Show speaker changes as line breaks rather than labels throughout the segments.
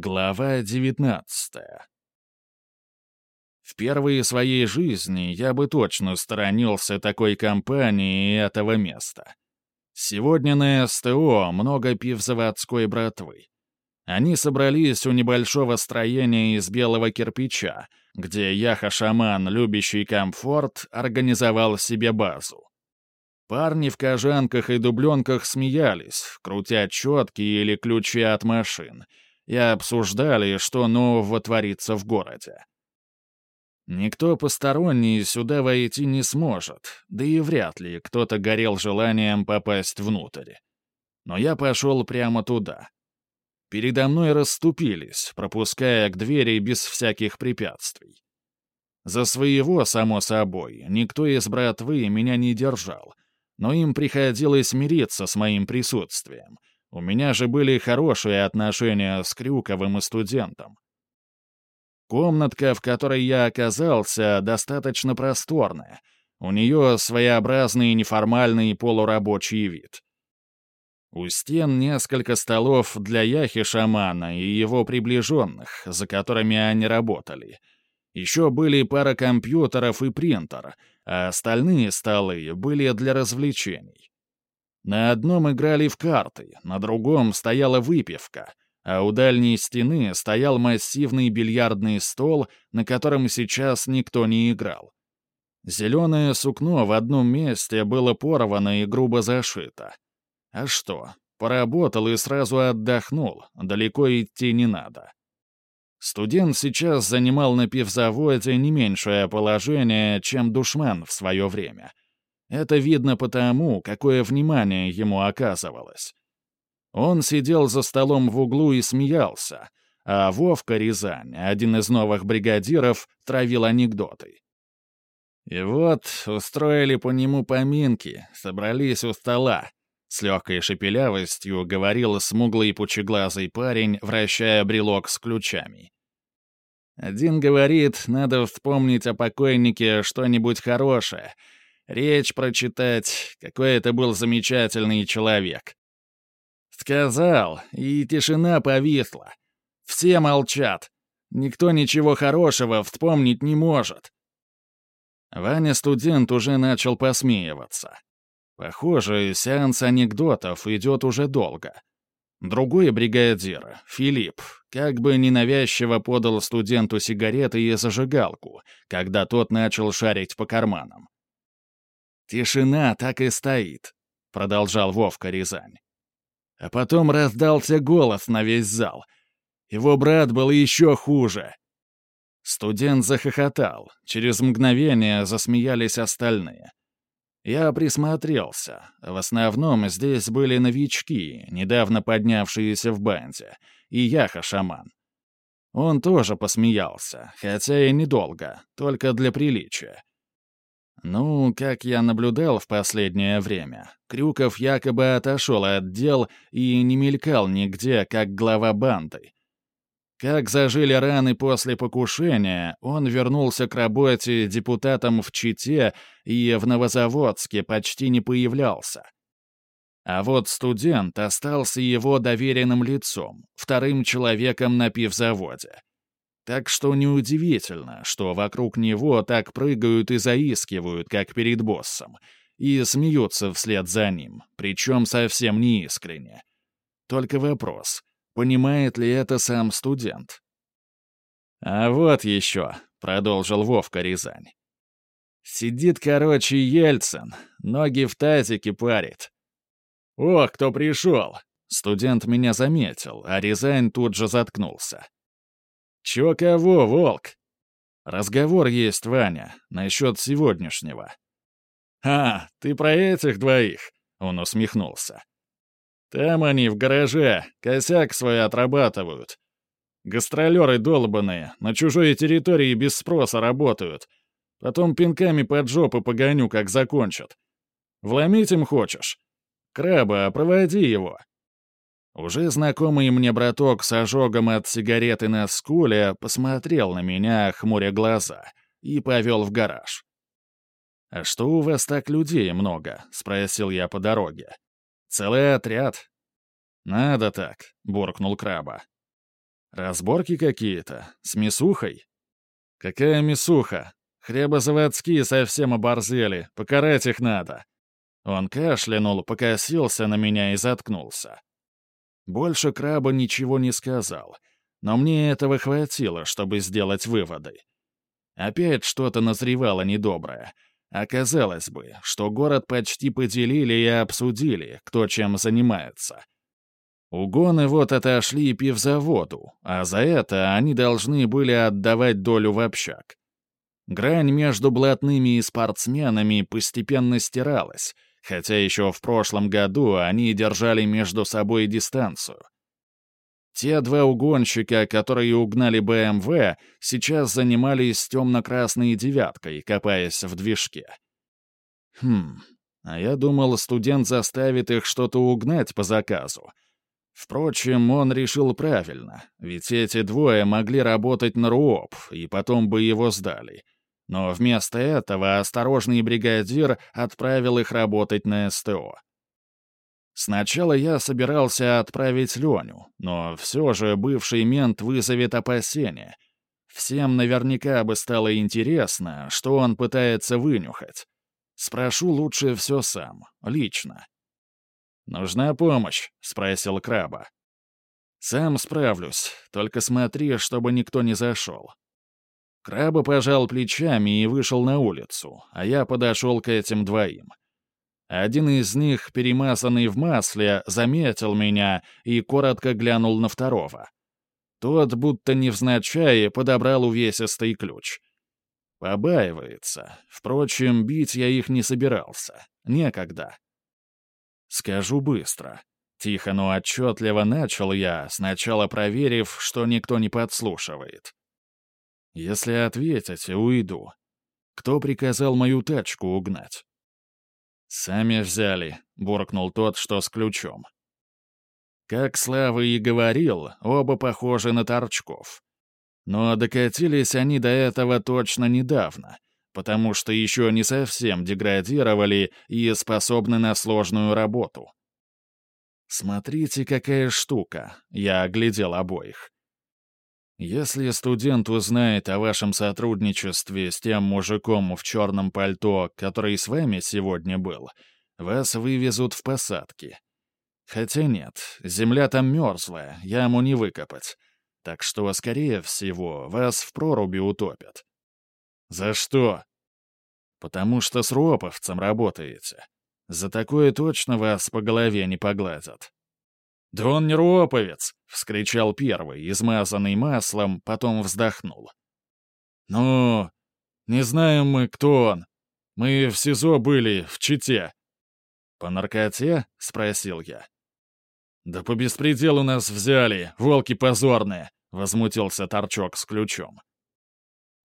Глава 19 В первые своей жизни я бы точно сторонился такой компании и этого места. Сегодня на СТО много пивзаводской братвы. Они собрались у небольшого строения из белого кирпича, где Яха-шаман, любящий комфорт, организовал себе базу. Парни в кожанках и дубленках смеялись, крутя четки или ключи от машин — и обсуждали, что нового творится в городе. Никто посторонний сюда войти не сможет, да и вряд ли кто-то горел желанием попасть внутрь. Но я пошел прямо туда. Передо мной расступились, пропуская к двери без всяких препятствий. За своего, само собой, никто из братвы меня не держал, но им приходилось мириться с моим присутствием, у меня же были хорошие отношения с Крюковым и студентом. Комнатка, в которой я оказался, достаточно просторная. У нее своеобразный неформальный полурабочий вид. У стен несколько столов для яхи-шамана и его приближенных, за которыми они работали. Еще были пара компьютеров и принтер, а остальные столы были для развлечений. На одном играли в карты, на другом стояла выпивка, а у дальней стены стоял массивный бильярдный стол, на котором сейчас никто не играл. Зеленое сукно в одном месте было порвано и грубо зашито. А что, поработал и сразу отдохнул, далеко идти не надо. Студент сейчас занимал на пивзаводе не меньшее положение, чем душман в свое время — это видно потому, какое внимание ему оказывалось. Он сидел за столом в углу и смеялся, а Вовка Рязань, один из новых бригадиров, травил анекдоты. И вот устроили по нему поминки, собрались у стола. С легкой шепелявостью говорил смуглый пучеглазый парень, вращая брелок с ключами. Один говорит, надо вспомнить о покойнике что-нибудь хорошее — Речь прочитать, какой это был замечательный человек. Сказал, и тишина повисла. Все молчат. Никто ничего хорошего вспомнить не может. Ваня-студент уже начал посмеиваться. Похоже, сеанс анекдотов идет уже долго. Другой бригадир, Филипп, как бы ненавязчиво подал студенту сигареты и зажигалку, когда тот начал шарить по карманам. «Тишина так и стоит», — продолжал Вовка Рязань. А потом раздался голос на весь зал. Его брат был еще хуже. Студент захохотал. Через мгновение засмеялись остальные. Я присмотрелся. В основном здесь были новички, недавно поднявшиеся в банде, и Яха-шаман. Он тоже посмеялся, хотя и недолго, только для приличия. Ну, как я наблюдал в последнее время, Крюков якобы отошел от дел и не мелькал нигде, как глава банды. Как зажили раны после покушения, он вернулся к работе депутатом в Чите и в Новозаводске почти не появлялся. А вот студент остался его доверенным лицом, вторым человеком на пивзаводе. Так что неудивительно, что вокруг него так прыгают и заискивают, как перед боссом, и смеются вслед за ним, причем совсем не искренне. Только вопрос, понимает ли это сам студент? «А вот еще», — продолжил Вовка Рязань. «Сидит, короче, Ельцин, ноги в тазике парит». «Ох, кто пришел!» Студент меня заметил, а Рязань тут же заткнулся. «Чё кого, волк?» «Разговор есть, Ваня, насчет сегодняшнего». «А, ты про этих двоих?» — он усмехнулся. «Там они в гараже, косяк свой отрабатывают. Гастролеры долбаные, на чужой территории без спроса работают. Потом пинками под жопу погоню, как закончат. Вломить им хочешь? Краба, проводи его. Уже знакомый мне браток с ожогом от сигареты на скуле посмотрел на меня, хмуря глаза, и повел в гараж. «А что у вас так людей много?» — спросил я по дороге. «Целый отряд?» «Надо так», — буркнул краба. Разборки какие-то? С мясухой? Какая мясуха? Хлебозаводские совсем оборзели, покарать их надо. Он кашлянул, покосился на меня и заткнулся. Больше краба ничего не сказал, но мне этого хватило, чтобы сделать выводы. Опять что-то назревало недоброе. Оказалось бы, что город почти поделили и обсудили, кто чем занимается. Угоны вот отошли пивзаводу, а за это они должны были отдавать долю в общак. Грань между блатными и спортсменами постепенно стиралась, хотя еще в прошлом году они держали между собой дистанцию. Те два угонщика, которые угнали БМВ, сейчас занимались темно-красной девяткой, копаясь в движке. Хм, а я думал, студент заставит их что-то угнать по заказу. Впрочем, он решил правильно, ведь эти двое могли работать на РУОП, и потом бы его сдали — но вместо этого осторожный бригадир отправил их работать на СТО. Сначала я собирался отправить Леню, но все же бывший мент вызовет опасения. Всем наверняка бы стало интересно, что он пытается вынюхать. Спрошу лучше все сам, лично. «Нужна помощь?» — спросил Краба. «Сам справлюсь, только смотри, чтобы никто не зашел. Краба пожал плечами и вышел на улицу, а я подошел к этим двоим. Один из них, перемазанный в масле, заметил меня и коротко глянул на второго. Тот, будто невзначай, подобрал увесистый ключ. Побаивается. Впрочем, бить я их не собирался. Некогда. Скажу быстро. Тихо, но отчетливо начал я, сначала проверив, что никто не подслушивает. Если ответите, уйду. Кто приказал мою тачку угнать? «Сами взяли», — буркнул тот, что с ключом. Как Слава и говорил, оба похожи на торчков. Но докатились они до этого точно недавно, потому что еще не совсем деградировали и способны на сложную работу. «Смотрите, какая штука!» — я оглядел обоих. Если студент узнает о вашем сотрудничестве с тем мужиком в черном пальто, который с вами сегодня был, вас вывезут в посадки. Хотя нет, земля там мерзлая, яму не выкопать. Так что, скорее всего, вас в проруби утопят. За что? Потому что с роповцем работаете. За такое точно вас по голове не погладят. «Да он не роповец!» — вскричал первый, измазанный маслом, потом вздохнул. «Ну, не знаем мы, кто он. Мы в СИЗО были, в Чите». «По наркоте?» — спросил я. «Да по беспределу нас взяли, волки позорные!» — возмутился торчок с ключом.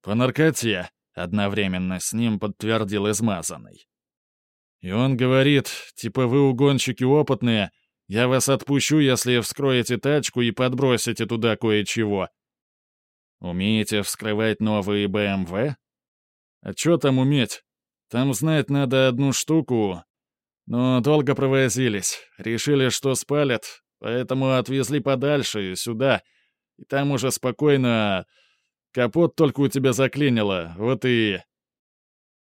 «По наркоте», — одновременно с ним подтвердил измазанный. «И он говорит, типа вы угонщики опытные, я вас отпущу, если вскроете тачку и подбросите туда кое-чего. Умеете вскрывать новые БМВ? А что там уметь? Там знать надо одну штуку. Но долго провозились. Решили, что спалят, поэтому отвезли подальше, сюда. И там уже спокойно... Капот только у тебя заклинило, вот и...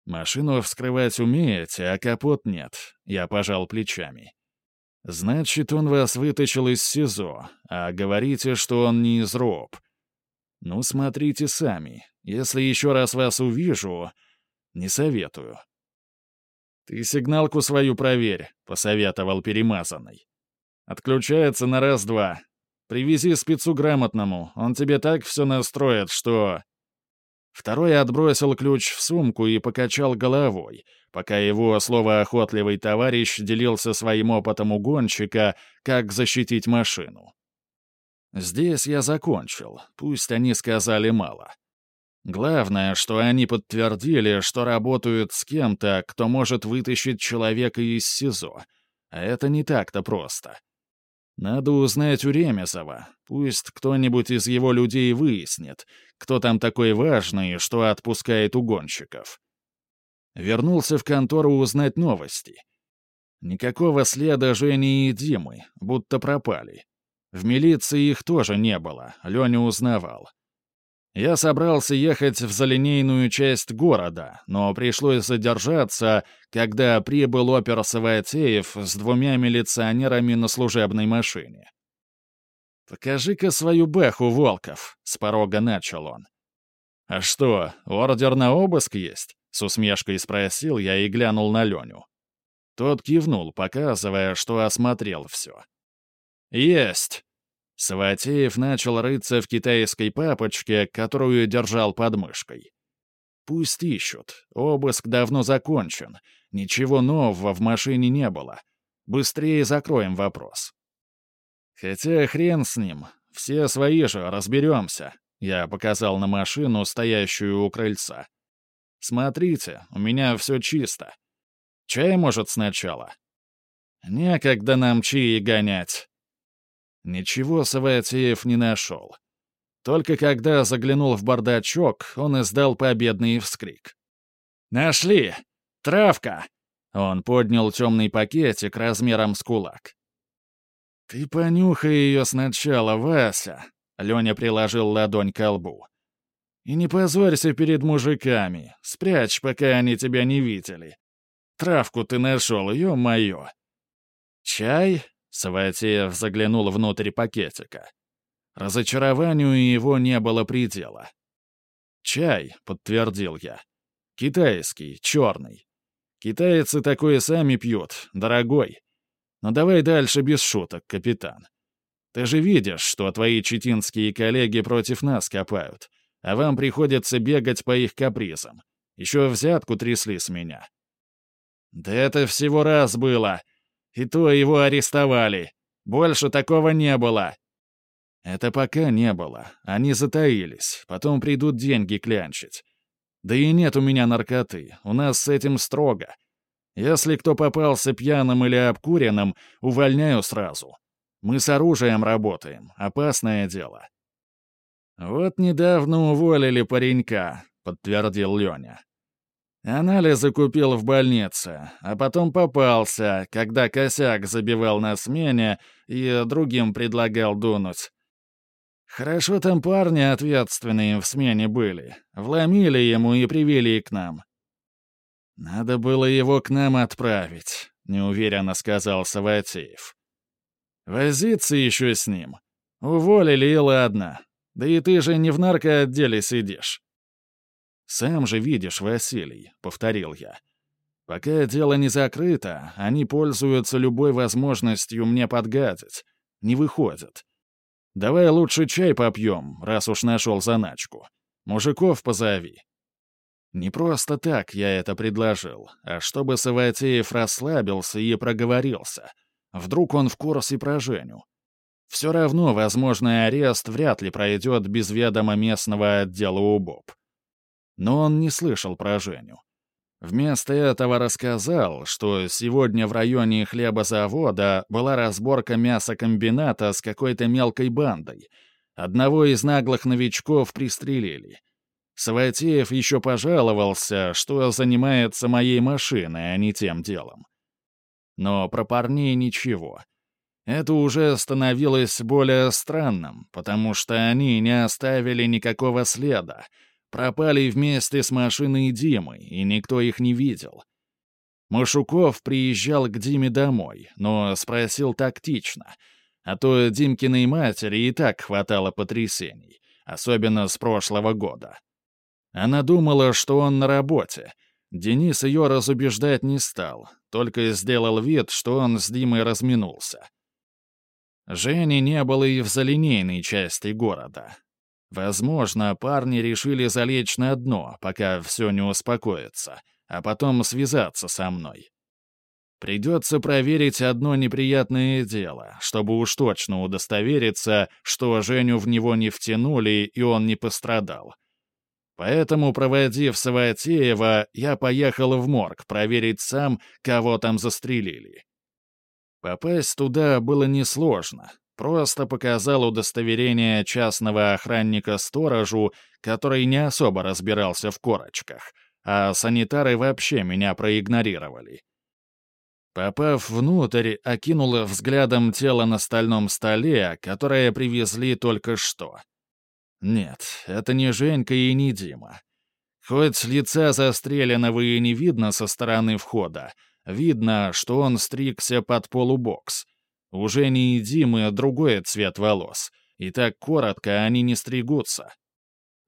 Машину вскрывать умеете, а капот нет. Я пожал плечами. Значит, он вас вытащил из СИЗО, а говорите, что он не из РОП. Ну, смотрите сами. Если еще раз вас увижу, не советую. «Ты сигналку свою проверь», — посоветовал перемазанный. «Отключается на раз-два. Привези спецу грамотному, он тебе так все настроит, что...» Второй отбросил ключ в сумку и покачал головой, пока его словоохотливый товарищ делился своим опытом угонщика, как защитить машину. Здесь я закончил, пусть они сказали мало. Главное, что они подтвердили, что работают с кем-то, кто может вытащить человека из СИЗО. А это не так-то просто. Надо узнать у Ремезова. Пусть кто-нибудь из его людей выяснит, кто там такой важный, что отпускает угонщиков. Вернулся в контору узнать новости. Никакого следа Жени и Димы, будто пропали. В милиции их тоже не было, Леня узнавал. Я собрался ехать в залинейную часть города, но пришлось задержаться, когда прибыл опер Саватеев с двумя милиционерами на служебной машине. «Покажи-ка свою бэху, Волков», — с порога начал он. «А что, ордер на обыск есть?» — с усмешкой спросил я и глянул на Леню. Тот кивнул, показывая, что осмотрел все. «Есть!» Саватеев начал рыться в китайской папочке, которую держал под мышкой. Пусть ищут. Обыск давно закончен. Ничего нового в машине не было. Быстрее закроем вопрос. Хотя хрен с ним. Все свои же, разберемся. Я показал на машину, стоящую у крыльца. Смотрите, у меня все чисто. Чай, может, сначала? Некогда нам чаи гонять. Ничего Саватеев не нашел. Только когда заглянул в бардачок, он издал победный вскрик. «Нашли! Травка!» Он поднял темный пакетик размером с кулак. «Ты понюхай ее сначала, Вася!» Леня приложил ладонь к лбу. «И не позорься перед мужиками. Спрячь, пока они тебя не видели. Травку ты нашел, ё-моё!» «Чай?» Саватеев заглянул внутрь пакетика. Разочарованию его не было предела. «Чай», — подтвердил я. «Китайский, черный. Китайцы такое сами пьют, дорогой. Но давай дальше без шуток, капитан. Ты же видишь, что твои читинские коллеги против нас копают, а вам приходится бегать по их капризам. Еще взятку трясли с меня». «Да это всего раз было», и то его арестовали. Больше такого не было. Это пока не было. Они затаились. Потом придут деньги клянчить. Да и нет у меня наркоты. У нас с этим строго. Если кто попался пьяным или обкуренным, увольняю сразу. Мы с оружием работаем. Опасное дело. «Вот недавно уволили паренька», — подтвердил Леня. Анализы купил в больнице, а потом попался, когда косяк забивал на смене и другим предлагал дунуть. Хорошо там парни ответственные в смене были. Вломили ему и привели к нам. «Надо было его к нам отправить», — неуверенно сказал Саватеев. «Возиться еще с ним. Уволили и ладно. Да и ты же не в наркоотделе сидишь». «Сам же видишь, Василий», — повторил я. «Пока дело не закрыто, они пользуются любой возможностью мне подгадить. Не выходят. Давай лучше чай попьем, раз уж нашел заначку. Мужиков позови». Не просто так я это предложил, а чтобы Саватеев расслабился и проговорился. Вдруг он в курсе про Женю. Все равно возможный арест вряд ли пройдет без ведома местного отдела УБОП. Но он не слышал про Женю. Вместо этого рассказал, что сегодня в районе хлебозавода была разборка мясокомбината с какой-то мелкой бандой. Одного из наглых новичков пристрелили. Саватеев еще пожаловался, что занимается моей машиной, а не тем делом. Но про парней ничего. Это уже становилось более странным, потому что они не оставили никакого следа — пропали вместе с машиной Димы, и никто их не видел. Машуков приезжал к Диме домой, но спросил тактично, а то Димкиной матери и так хватало потрясений, особенно с прошлого года. Она думала, что он на работе. Денис ее разубеждать не стал, только сделал вид, что он с Димой разминулся. Жени не было и в залинейной части города, Возможно, парни решили залечь на дно, пока все не успокоится, а потом связаться со мной. Придется проверить одно неприятное дело, чтобы уж точно удостовериться, что Женю в него не втянули и он не пострадал. Поэтому, проводив Саватеева, я поехал в морг проверить сам, кого там застрелили. Попасть туда было несложно, Просто показал удостоверение частного охранника сторожу, который не особо разбирался в корочках, а санитары вообще меня проигнорировали. Попав внутрь, окинула взглядом тело на стальном столе, которое привезли только что. Нет, это не Женька и не Дима. Хоть с лица застреленного и не видно со стороны входа, видно, что он стригся под полубокс. Уже не Димы, а другой цвет волос. И так коротко они не стригутся.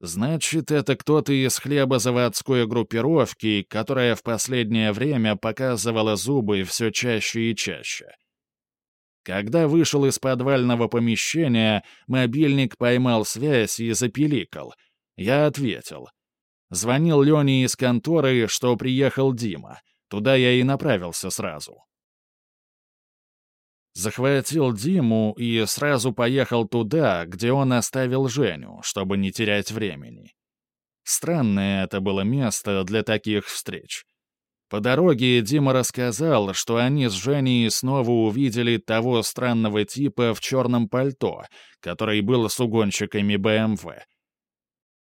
Значит, это кто-то из хлебозаводской группировки, которая в последнее время показывала зубы все чаще и чаще. Когда вышел из подвального помещения, мобильник поймал связь и запиликал. Я ответил. Звонил Лене из конторы, что приехал Дима. Туда я и направился сразу. Захватил Диму и сразу поехал туда, где он оставил Женю, чтобы не терять времени. Странное это было место для таких встреч. По дороге Дима рассказал, что они с Женей снова увидели того странного типа в черном пальто, который был с угонщиками БМВ.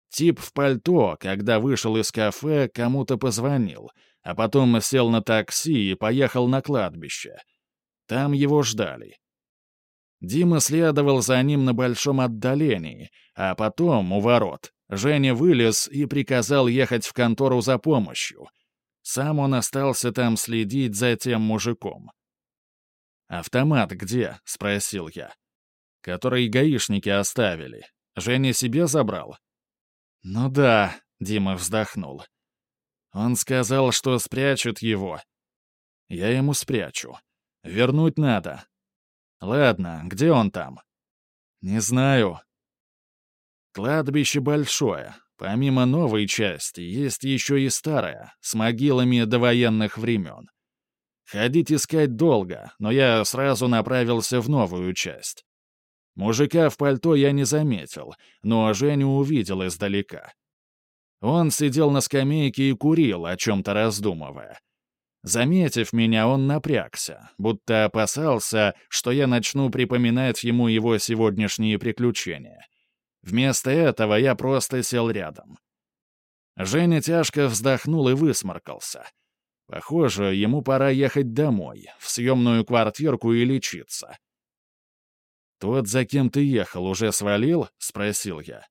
Тип в пальто, когда вышел из кафе, кому-то позвонил, а потом сел на такси и поехал на кладбище — там его ждали. Дима следовал за ним на большом отдалении, а потом, у ворот, Женя вылез и приказал ехать в контору за помощью. Сам он остался там следить за тем мужиком. «Автомат где?» — спросил я. «Который гаишники оставили. Женя себе забрал?» «Ну да», — Дима вздохнул. «Он сказал, что спрячут его. Я ему спрячу. Вернуть надо. Ладно, где он там? Не знаю. Кладбище большое. Помимо новой части, есть еще и старая, с могилами до военных времен. Ходить искать долго, но я сразу направился в новую часть. Мужика в пальто я не заметил, но Женю увидел издалека. Он сидел на скамейке и курил, о чем-то раздумывая. Заметив меня, он напрягся, будто опасался, что я начну припоминать ему его сегодняшние приключения. Вместо этого я просто сел рядом. Женя тяжко вздохнул и высморкался. Похоже, ему пора ехать домой, в съемную квартирку и лечиться. «Тот, за кем ты ехал, уже свалил?» — спросил я.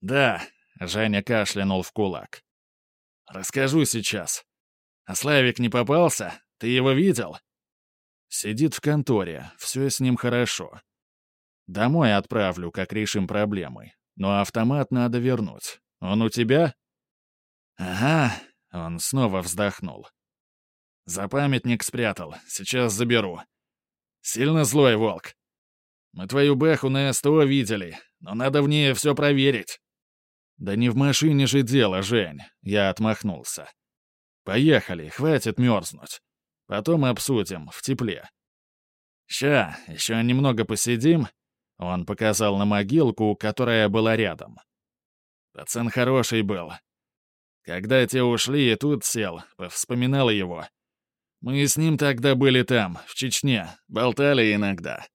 «Да», — Женя кашлянул в кулак. «Расскажу сейчас. А Славик не попался? Ты его видел?» «Сидит в конторе, все с ним хорошо. Домой отправлю, как решим проблемы. Но автомат надо вернуть. Он у тебя?» «Ага», — он снова вздохнул. «За памятник спрятал, сейчас заберу. Сильно злой волк. Мы твою бэху на СТО видели, но надо в ней все проверить». «Да не в машине же дело, Жень», — я отмахнулся. Поехали, хватит мерзнуть. Потом обсудим, в тепле. Ща, еще немного посидим. Он показал на могилку, которая была рядом. Пацан хороший был. Когда те ушли, тут сел, вспоминал его. Мы с ним тогда были там, в Чечне, болтали иногда.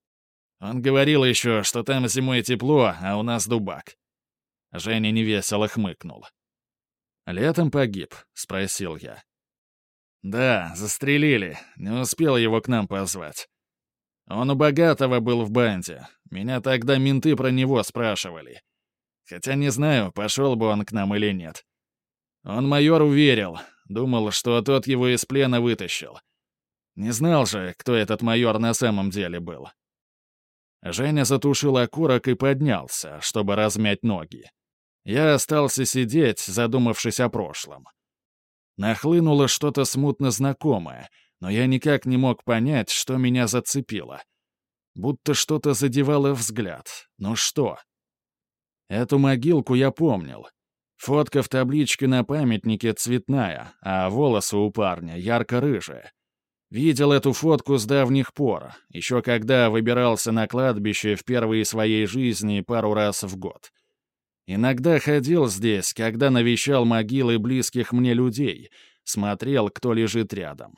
Он говорил еще, что там зимой тепло, а у нас дубак. Женя невесело хмыкнул. «Летом погиб?» — спросил я. «Да, застрелили. Не успел его к нам позвать. Он у богатого был в банде. Меня тогда менты про него спрашивали. Хотя не знаю, пошел бы он к нам или нет. Он майору верил. Думал, что тот его из плена вытащил. Не знал же, кто этот майор на самом деле был». Женя затушил окурок и поднялся, чтобы размять ноги. Я остался сидеть, задумавшись о прошлом. Нахлынуло что-то смутно знакомое, но я никак не мог понять, что меня зацепило. Будто что-то задевало взгляд. Но что? Эту могилку я помнил. Фотка в табличке на памятнике цветная, а волосы у парня ярко-рыжие. Видел эту фотку с давних пор, еще когда выбирался на кладбище в первые своей жизни пару раз в год. Иногда ходил здесь, когда навещал могилы близких мне людей, смотрел, кто лежит рядом.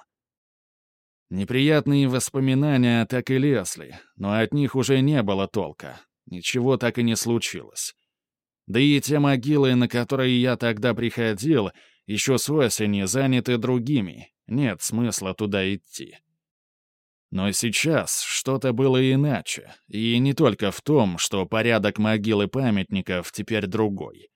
Неприятные воспоминания так и лезли, но от них уже не было толка. Ничего так и не случилось. Да и те могилы, на которые я тогда приходил, еще с осени заняты другими. Нет смысла туда идти. Но сейчас что-то было иначе, и не только в том, что порядок могилы памятников теперь другой.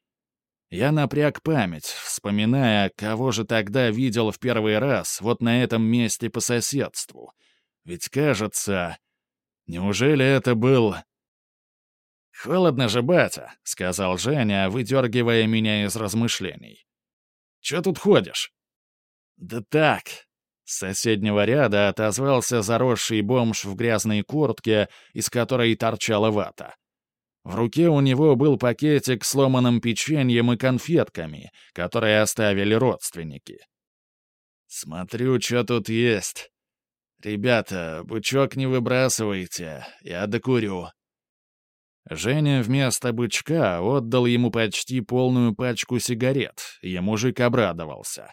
Я напряг память, вспоминая, кого же тогда видел в первый раз вот на этом месте по соседству. Ведь кажется... Неужели это был... «Холодно же, батя», — сказал Женя, выдергивая меня из размышлений. «Чё тут ходишь?» «Да так», с соседнего ряда отозвался заросший бомж в грязной куртке, из которой торчала вата. В руке у него был пакетик с сломанным печеньем и конфетками, которые оставили родственники. «Смотрю, что тут есть. Ребята, бычок не выбрасывайте, я докурю». Женя вместо бычка отдал ему почти полную пачку сигарет, и мужик обрадовался.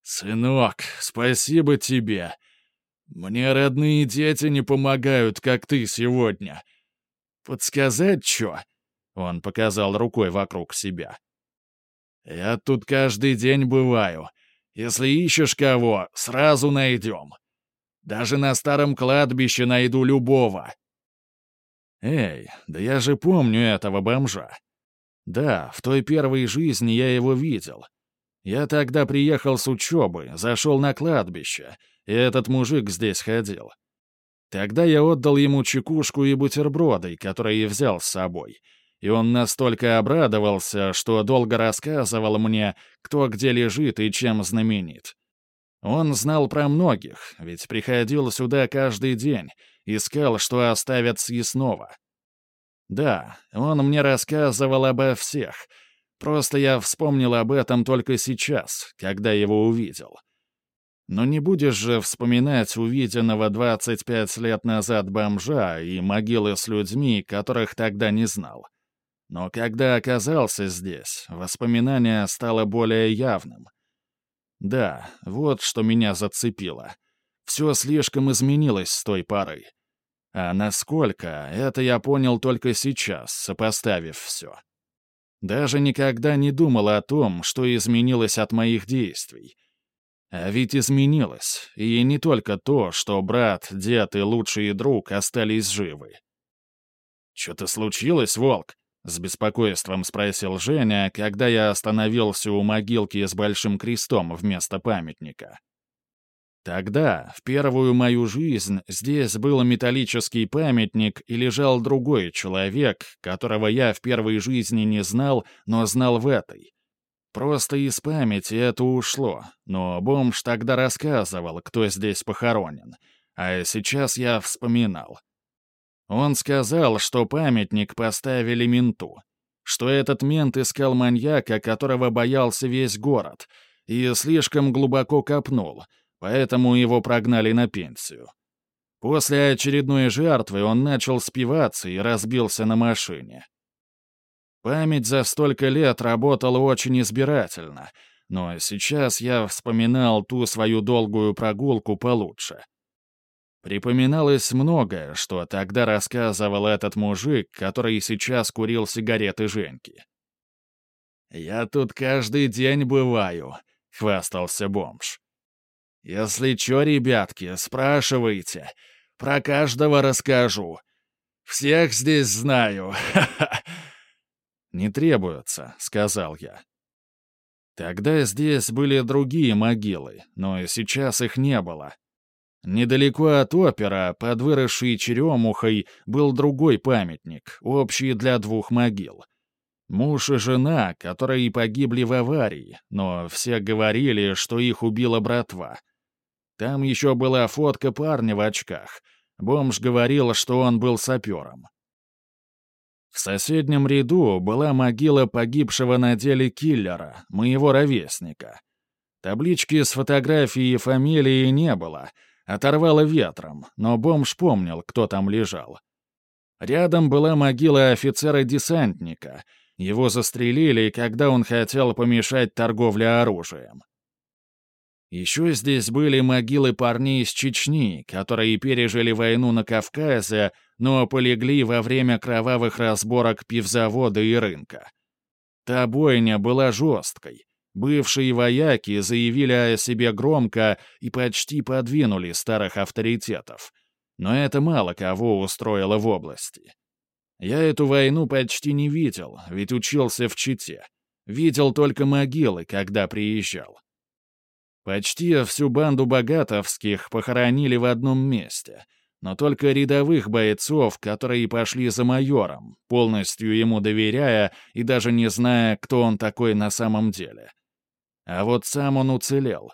«Сынок, спасибо тебе. Мне родные дети не помогают, как ты сегодня. Подсказать что?» Он показал рукой вокруг себя. «Я тут каждый день бываю. Если ищешь кого, сразу найдем. Даже на старом кладбище найду любого». «Эй, да я же помню этого бомжа. Да, в той первой жизни я его видел. Я тогда приехал с учебы, зашел на кладбище, и этот мужик здесь ходил. Тогда я отдал ему чекушку и бутерброды, которые взял с собой. И он настолько обрадовался, что долго рассказывал мне, кто где лежит и чем знаменит. Он знал про многих, ведь приходил сюда каждый день, искал, что оставят съестного. Да, он мне рассказывал обо всех — Просто я вспомнил об этом только сейчас, когда его увидел. Но не будешь же вспоминать увиденного 25 лет назад бомжа и могилы с людьми, которых тогда не знал. Но когда оказался здесь, воспоминание стало более явным. Да, вот что меня зацепило. Все слишком изменилось с той поры. А насколько, это я понял только сейчас, сопоставив все. Даже никогда не думала о том, что изменилось от моих действий. А ведь изменилось, и не только то, что брат, дед и лучший друг остались живы. «Что-то случилось, Волк?» — с беспокойством спросил Женя, когда я остановился у могилки с большим крестом вместо памятника. Тогда, в первую мою жизнь, здесь был металлический памятник и лежал другой человек, которого я в первой жизни не знал, но знал в этой. Просто из памяти это ушло, но бомж тогда рассказывал, кто здесь похоронен, а сейчас я вспоминал. Он сказал, что памятник поставили менту, что этот мент искал маньяка, которого боялся весь город, и слишком глубоко копнул — поэтому его прогнали на пенсию. После очередной жертвы он начал спиваться и разбился на машине. Память за столько лет работала очень избирательно, но сейчас я вспоминал ту свою долгую прогулку получше. Припоминалось многое, что тогда рассказывал этот мужик, который сейчас курил сигареты Женьки. «Я тут каждый день бываю», — хвастался бомж. Если чё, ребятки, спрашивайте. Про каждого расскажу. Всех здесь знаю. «Не требуется», — сказал я. Тогда здесь были другие могилы, но сейчас их не было. Недалеко от опера, под выросшей черемухой, был другой памятник, общий для двух могил. Муж и жена, которые погибли в аварии, но все говорили, что их убила братва — там еще была фотка парня в очках. Бомж говорил, что он был сапером. В соседнем ряду была могила погибшего на деле киллера, моего ровесника. Таблички с фотографией и фамилией не было, оторвало ветром, но бомж помнил, кто там лежал. Рядом была могила офицера-десантника. Его застрелили, когда он хотел помешать торговле оружием. Еще здесь были могилы парней из Чечни, которые пережили войну на Кавказе, но полегли во время кровавых разборок пивзавода и рынка. Та бойня была жесткой. Бывшие вояки заявили о себе громко и почти подвинули старых авторитетов. Но это мало кого устроило в области. Я эту войну почти не видел, ведь учился в Чите. Видел только могилы, когда приезжал. Почти всю банду богатовских похоронили в одном месте, но только рядовых бойцов, которые пошли за майором, полностью ему доверяя и даже не зная, кто он такой на самом деле. А вот сам он уцелел.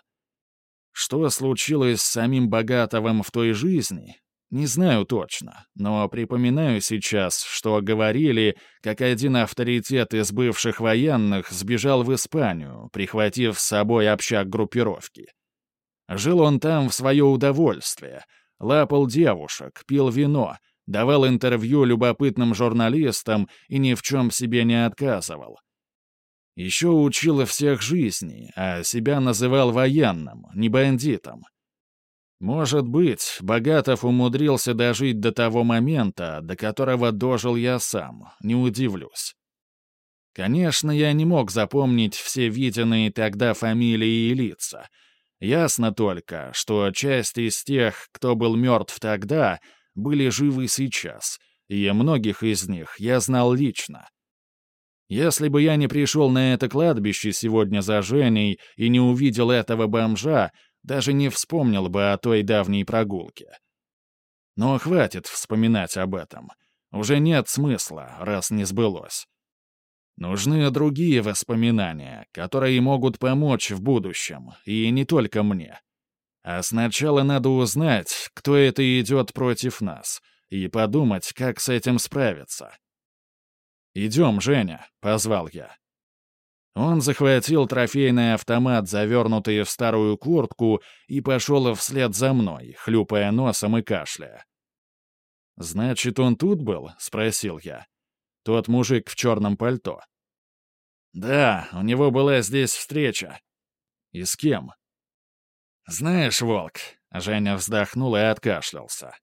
Что случилось с самим Богатовым в той жизни, не знаю точно, но припоминаю сейчас, что говорили, как один авторитет из бывших военных сбежал в Испанию, прихватив с собой общак группировки. Жил он там в свое удовольствие, лапал девушек, пил вино, давал интервью любопытным журналистам и ни в чем себе не отказывал. Еще учил всех жизни, а себя называл военным, не бандитом. Может быть, Богатов умудрился дожить до того момента, до которого дожил я сам, не удивлюсь. Конечно, я не мог запомнить все виденные тогда фамилии и лица. Ясно только, что часть из тех, кто был мертв тогда, были живы сейчас, и многих из них я знал лично. Если бы я не пришел на это кладбище сегодня за Женей и не увидел этого бомжа, даже не вспомнил бы о той давней прогулке. Но хватит вспоминать об этом. Уже нет смысла, раз не сбылось. Нужны другие воспоминания, которые могут помочь в будущем, и не только мне. А сначала надо узнать, кто это идет против нас, и подумать, как с этим справиться. «Идем, Женя», — позвал я. Он захватил трофейный автомат, завернутый в старую куртку, и пошел вслед за мной, хлюпая носом и кашляя. «Значит, он тут был?» — спросил я. Тот мужик в черном пальто. «Да, у него была здесь встреча». «И с кем?» «Знаешь, Волк», — Женя вздохнул и откашлялся.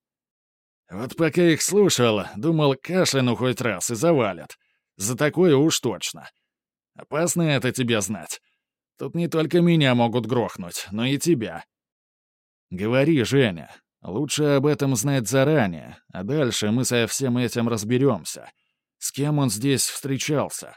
«Вот пока их слушал, думал, кашляну хоть раз и завалят. За такое уж точно. Опасно это тебе знать. Тут не только меня могут грохнуть, но и тебя. Говори, Женя. Лучше об этом знать заранее, а дальше мы со всем этим разберемся. С кем он здесь встречался?